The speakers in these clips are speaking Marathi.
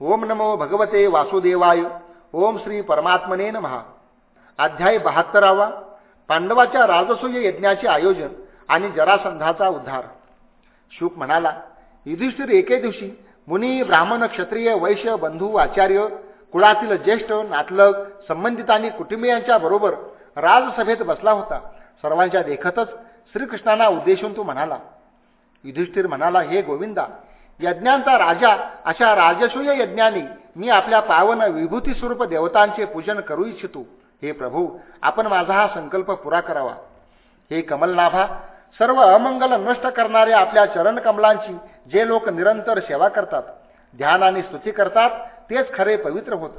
ओम नमो भगवते वासुदेवाय. ओम श्री परमात्मने महा अध्याय बहात्तरावा. पांडवाच्या राजसूय यज्ञाचे आयोजन आणि जरासंधाचा उद्धार. शुक म्हणाला युधिष्ठिर एके दिवशी मुनी ब्राह्मण क्षत्रिय वैश्य बंधू आचार्य कुळातील ज्येष्ठ नातलग संबंधित आणि कुटुंबियांच्या बरोबर राजसभेत बसला होता. सर्वांच्या देखतच श्रीकृष्णांना उद्देशून तो म्हणाला युधिष्ठिर म्हणाला हे गोविंदा यज्ञांचा राजा अशा राजसूय यज्ञाने मी आपल्या पावन विभूती स्वरूप देवतांचे पूजन करू इच्छितो. हे प्रभू आपण माझा हा संकल्प पुरा करावा. हे कमलनाभा सर्व अमंगल नष्ट करणाऱ्या आपल्या चरणकमलांची जे लोक निरंतर सेवा करतात ध्यान आणि स्तुती करतात तेच खरे पवित्र होत.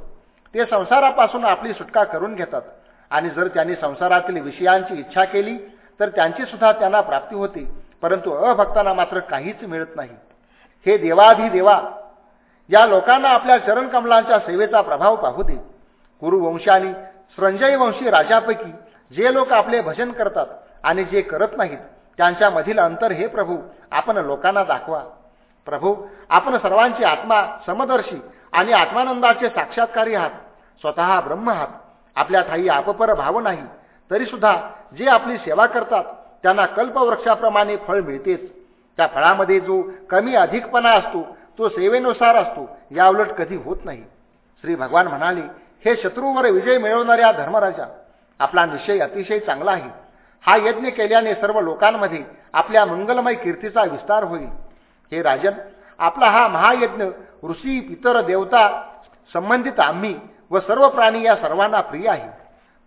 ते संसारापासून आपली सुटका करून घेतात. आणि जर त्यांनी संसारातील विषयांची इच्छा केली तर त्यांची सुद्धा त्यांना प्राप्ती होते परंतु अभक्तांना मात्र काहीच मिळत नाही. हे देवाधिदेवा या लोकांना आपल्या चरणकमलांच्या सेवेचा प्रभाव पाहू दे. कुरुवंशानी संजय राजापैकी जे लोक आपले भजन करतात आणि जे करत नाहीत त्यांच्यामधील अंतर हे प्रभू आपण लोकांना दाखवा. प्रभू आपण सर्वांची आत्मा समदर्शी आणि आत्मानंदाचे साक्षात्कारी आहात. स्वतः ब्रह्म आहात. आपल्या ठाई आपपर भाव नाही. तरीसुद्धा जे आपली सेवा करतात त्यांना कल्पवृक्षाप्रमाणे फळ मिळतेच. त्या फळामध्ये जो कमी अधिकपणा असतो तो सेवेनुसार असतो याउलट कधी होत नाही. श्री भगवान म्हणाले हे शत्रूवर विजय मिळवणाऱ्या धर्मराजा आपला निश्चय अतिशय चांगला आहे. हा यज्ञ केल्याने सर्व लोकांमध्ये आपल्या मंगलमय कीर्तीचा विस्तार होईल. हे राजन आपला हा महायज्ञ ऋषी पितर देवता संबंधित आम्ही व सर्व प्राणी या सर्वांना प्रिय आहे.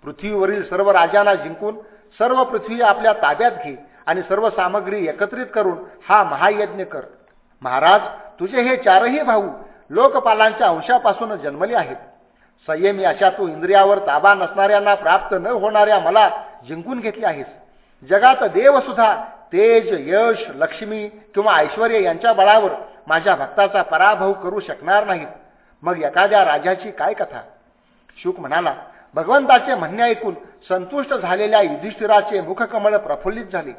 पृथ्वीवरील सर्व राजांना जिंकून सर्व पृथ्वी आपल्या ताब्यात घे आणि सर्व सामग्री एकत्रित करून हा महायज्ञ कर. महाराज तुझे हे चारही भाऊ लोकपालांच्या अंशापासून जन्मले आहेत. संयमी अशा तू इंद्रियावर ताबा नसणाऱ्यांना प्राप्त न होणाऱ्या मला जिंकून घेतली आहेस. जगात देवसुद्धा तेज यश लक्ष्मी किंवा ऐश्वर यांच्या बळावर माझ्या भक्ताचा पराभव करू शकणार नाहीत. मग एखाद्या राजाची काय कथा? शुक म्हणाला भगवंताचे म्हणणे ऐकून संतुष्ट झालेल्या युधिष्ठिराचे मुखकमळ प्रफुल्लित झाले.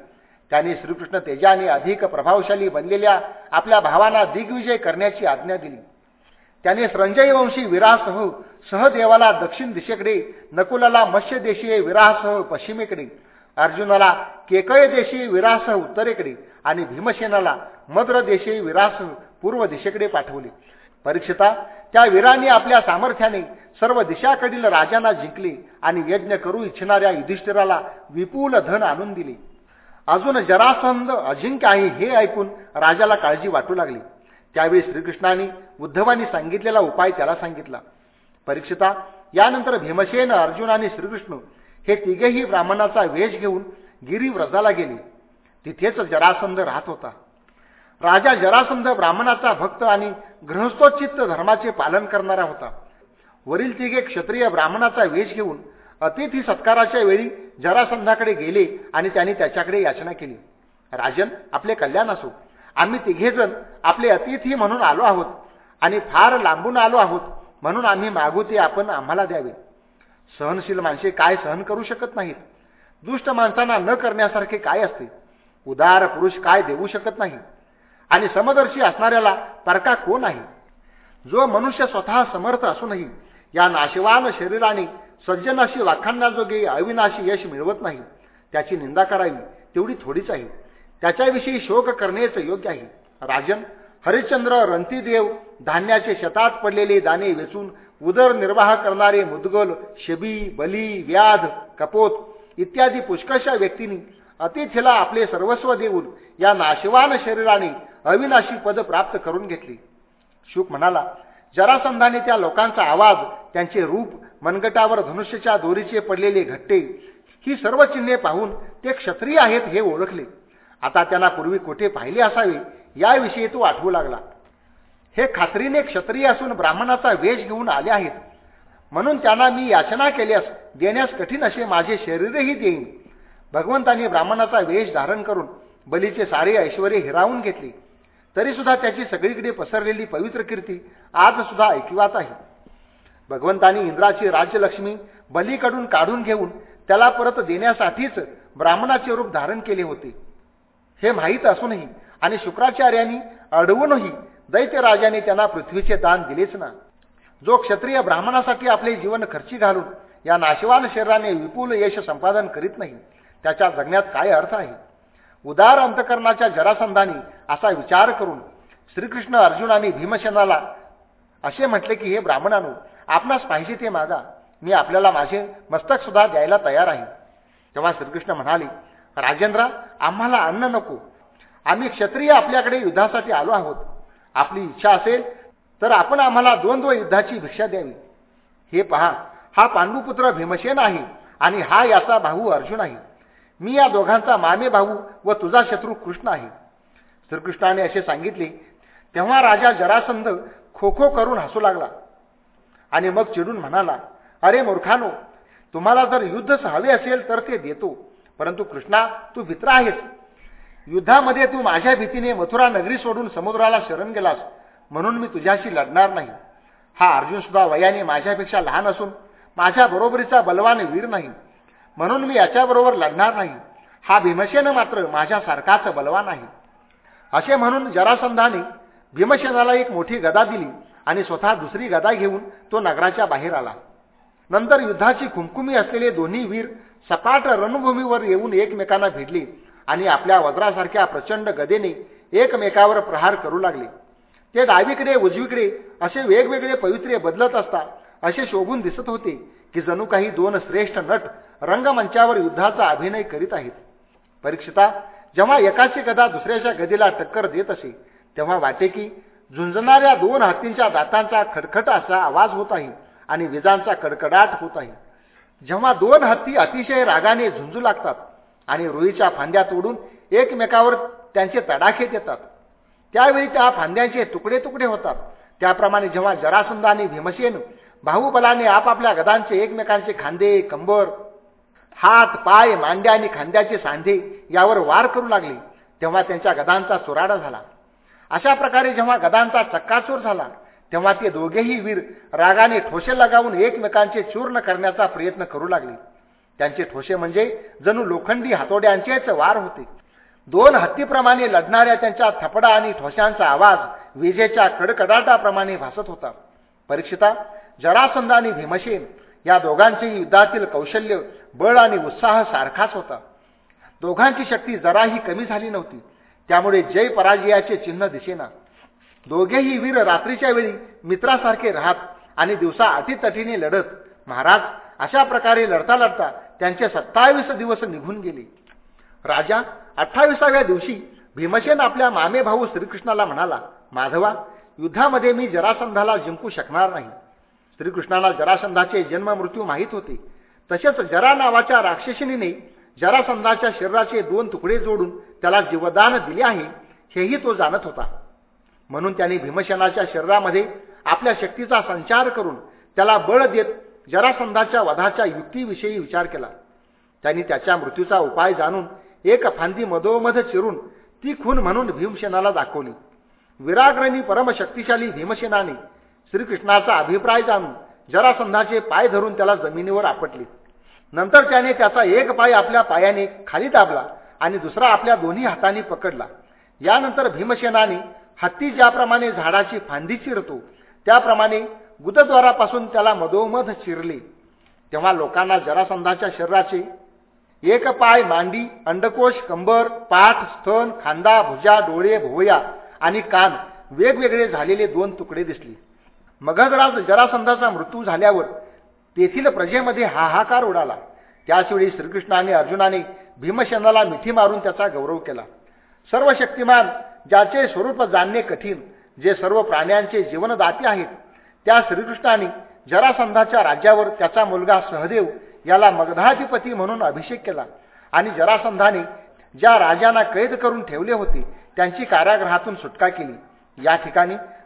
त्याने श्रीकृष्ण तेजाने अधिक प्रभावशाली बनलेल्या आपल्या भावांना दिग्विजय करण्याची आज्ञा दिली. त्याने संजयवंशी विरासह सहदेवाला दक्षिण दिशेकडे नकुलाला मत्स्य देशीय विरासह पश्चिमेकडे अर्जुनाला केकय देशीय विरासह उत्तरेकडे आणि भीमसेनाला मद्र देशीय विरासह पूर्व दिशेकडे पाठवले. परीक्षिता त्या वीरांनी आपल्या सामर्थ्याने सर्व दिशाकडील राजांना जिंकले आणि यज्ञ करू इच्छिणाऱ्या युधिष्ठिराला विपुल धन आणून दिले. अजून जरासंध अजिंक्य आहे हे ऐकून राजाला काळजी वाटू लागली. त्यावेळी श्रीकृष्णाने उद्धवानी सांगितलेला उपाय त्याला सांगितला. परीक्षिता यानंतर भीमसेन अर्जुन आणि श्रीकृष्ण हे तिघेही ब्राह्मणाचा वेश घेऊन गिरीव्रजाला गेले. तिथेच जरासंध राहत होता. राजा जरासंध ब्राह्मणाचा भक्त आणि गृहस्थोचित्त धर्माचे पालन करणारा होता. वरील तिघे क्षत्रिय ब्राह्मणाचा वेश घेऊन अतिथी सत्काराच्या वेळी जरासंधाकडे गेले आणि त्यांनी त्याच्याकडे याचना केली. राजन आपले कल्याण असो. आम्ही तिघेजण आपले अतिथी म्हणून आलो आहोत आणि फार लांबून आलो आहोत म्हणून आम्ही मागू ते आपण आम्हाला द्यावे. सहनशील माणसे काय सहन करू शकत नाहीत? दुष्ट माणसांना न करण्यासारखे काय असते? उदार पुरुष काय देऊ शकत नाही? आणि समदर्शी असणाऱ्याला परका कोण आहे? जो मनुष्य स्वतः समर्थ असूनही या नाशवान शरीराने सज्जनाशी वाखाणण्याजोगे अविनाशी यश मिळवत नाही त्याची निंदा करावी तेवढी थोडीच आहे. त्याच्याविषयी शोक करणेच योग्य आहे. राजन हरिश्चंद्र रंतीदेव धान्याचे शतात पडलेले दाणे वेचून उदरनिर्वाह करणारे मुदगल शबी बली व्याध कपोत इत्यादी पुष्कळशा व्यक्तींनी अतिथीला आपले सर्वस्व देऊन या नाशवान शरीराने अविनाशी पद प्राप्त करून घेतली. शुक म्हणाला जरासंधाने त्या लोकांचा आवाज त्यांचे रूप मनगटावर धनुष्यच्या दोरीचे पडलेले घट्टे ही सर्व चिन्हे पाहून ते क्षत्रिय आहेत हे ओळखले. आता त्यांना पूर्वी कुठे पाहिले असावे याविषयी तो आठवू लागला. हे खात्रीने क्षत्रिय असून ब्राह्मणाचा वेश घेऊन आले आहेत. म्हणून त्यांना मी याचना केल्यास देण्यास कठीण असे माझे शरीरही देईन. भगवंतांनी ब्राह्मणाचा वेश धारण करून बलीचे सारे ऐश्वर हिरावून घेतले. तरी सुद्धा त्याची सगळीकडे पसरलेली पवित्र कीर्ती आज सुद्धा ऐकिवात आहे. भगवंतानी इंद्राची राज्यलक्ष्मी बलीकडून काढून घेऊन त्याला परत देण्यासाठीच ब्राह्मणाचे रूप धारण केले होते. हे माहीत असूनही आणि शुक्राचार्यांनी अडवूनही दैत्य राजाने त्यांना पृथ्वीचे दान दिलेच ना. जो क्षत्रिय ब्राह्मणासाठी आपले जीवन खर्ची घालून या नाशवान शरीराने विपुल यश संपादन करीत नाही त्याच्या जगण्यात काय अर्थ आहे? उदार अंतकरणाच्या जरासंधानी असा विचार करून श्रीकृष्ण अर्जुन आणि भीमसेनाला असे म्हटले की हे ब्राह्मणानो आपणास पाहिजे ते मागा. मी आपल्याला माझे मस्तक सुद्धा द्यायला तयार आहे. तेव्हा श्रीकृष्ण म्हणाले राजेंद्र आम्हाला अन्न नको. आम्ही क्षत्रिय आपल्याकडे युद्धासाठी आलो आहोत. आपली इच्छा असेल तर आपण आम्हाला द्वंद्व युद्धाची भिक्षा द्यावी. हे पहा हा पांडुपुत्र भीमसेन आहे आणि हा याचा भाऊ अर्जुन आहे. मी या दोघांचा मामे भाऊ व तुझा शत्रू कृष्ण आहे. श्रीकृष्णाने असे सांगितले तेव्हा राजा जरासंध खो खो करून हसू लागला आणि मग चिडून म्हणाला अरे मूर्खानो तुम्हाला जर युद्ध हवे असेल तर ते देतो परंतु कृष्णा तू भित्र आहेस. युद्धामध्ये तू माझ्या भीतीने मथुरा नगरी सोडून समुद्राला शरण गेलास म्हणून मी तुझ्याशी लढणार नाही. हा अर्जुन सुद्धा वयाने माझ्यापेक्षा लहान असून माझ्या बरोबरीचा बलवान वीर नाही. म्हणून मी याच्याबरोबर लढणार नाही. हा भीमसेन मात्र माझ्यासारखाच बलवान आहे. असे म्हणून जरासंधाने भीमसेनाला एक मोठी गदा दिली आणि स्वतः दुसरी गदा घेऊन तो नगराच्या बाहेर आला. नंतर युद्धाची खुमखुमी असलेले दोन्ही वीर सपाट रणभूमीवर येऊन एकमेकांना भिडले आणि आपल्या वज्रासारख्या प्रचंड गदेने एकमेकावर प्रहार करू लागले. ते डावीकडे उजवीकडे असे वेगवेगळे पवित्रे बदलत असता असे शोभून दिसत होते. की जणू काही दोन श्रेष्ठ नट रंगमंचावर युद्धाचा अभिनय करीत आहेत. परीक्षिता जेव्हा एकाची गदा दुसऱ्याच्या गदीला टक्कर देत असे तेव्हा वाटे की झुंजणाऱ्या दोन हत्तींच्या दातांचा खडखट असा आवाज होत आहे आणि विजांचा कडकडाट होत आहे. जेव्हा दोन हत्ती अतिशय रागाने झुंजू लागतात आणि रुईच्या फांद्या तोडून एकमेकावर त्यांचे तडाखे देतात त्यावेळी त्या फांद्यांचे तुकडे तुकडे होतात. त्याप्रमाणे जेव्हा जरासंध आणि भीमसेन बाहुबलाने आपापल्या गदांचे एकमेकांचे खांदे कंबर हात पाय मांड्या आणि खांद्याचे सांधे यावर वार करू लागले तेव्हा त्यांच्या गदांचा चुराडा झाला. अशा प्रकारे जेव्हा गदांचा चक्काचूर झाला तेव्हा ते दोघेही वीर रागाने ठोसे लगावून एकमेकांचे चूर्ण करण्याचा प्रयत्न करू लागले. त्यांचे ठोसे म्हणजे जणू लोखंडी हातोड्यांचेच वार होते. दोन हत्तीप्रमाणे लढणाऱ्या त्यांच्या थपडा आणि ठोशांचा आवाज विजेच्या कडकडाटाप्रमाणे भासत होता. परीक्षिता जरासंध आणि भीमसेन या दोघांचेही युद्धातील कौशल्य बळ आणि उत्साह सारखाच होता. दोघांची शक्ती जराही कमी झाली नव्हती. त्यामुळे जय पराजयाचे चिन्ह दिसेना. दोघेही वीर रात्रीच्या वेळी मित्रासारखे राहत आणि दिवसा अटीतटीने लढत. महाराज अशा प्रकारे लढता लढता त्यांचे सत्तावीस दिवस निघून गेले. राजा अठ्ठावीसाव्या दिवशी भीमसेन आपल्या मामे भाऊ श्रीकृष्णाला म्हणाला माधवा युद्धामध्ये मी जरासंधाला जिंकू शकणार नाही. श्रीकृष्णाला जरासंधाचे जन्म मृत्यू माहीत होते. तसेच जरा नावाच्या राक्षसिनीने जरासंधाच्या शरीराचे दोन तुकडे जोडून त्याला जीवदान दिले आहे हेही तो जाणत होता. म्हणून त्याने भीमसेनाच्या शरीरामध्ये आपल्या शक्तीचा संचार करून त्याला बळ देत जरासंधाच्या वधाच्या युक्तीविषयी विचार केला. त्यांनी त्याच्या मृत्यूचा उपाय जाणून एक फांदी मधोमध चिरून ती खून म्हणून भीमसेनाला दाखवली. विराग्रणी परमशक्तिशाली भीमसेनाने श्रीकृष्णाचा अभिप्राय जाणून जरासंधाचे पाय धरून त्याला जमिनीवर आपटले. नंतर त्याने त्याचा एक पाय आपल्या पायाने खाली दाबला आणि दुसरा आपल्या दोन्ही हातांनी पकडला. यानंतर भीमसेनाने हत्ती ज्याप्रमाणे झाडाची फांदी चिरतो त्याप्रमाणे गुदद्वारापासून त्याला मधोमध चिरले. तेव्हा लोकांना जरासंधाच्या शरीराचे एक पाय मांडी अंडकोश कंबर पाठ स्तन खांदा भुजा डोळे भोवया आणि कान वेगवेगळे झालेले दोन तुकडे दिसले. मगधराज जरासंधाचा मृत्यू झाल्यावर तेथील प्रजेमध्ये हाहाकार उडाला. त्याचवेळी श्रीकृष्णाने अर्जुनाने भीमसेनाला मिठी मारून त्याचा गौरव केला. सर्व शक्तिमान ज्याचे स्वरूप जाणणे कठीण जे सर्व प्राण्यांचे जीवनदाती आहेत त्या श्रीकृष्णाने जरासंधाच्या राज्यावर त्याचा मुलगा सहदेव याला मगधाधिपती म्हणून अभिषेक केला आणि जरासंधाने ज्या राजांना कैद करून ठेवले होते त्यांची कारागृहातून सुटका केली. या ठिकाणी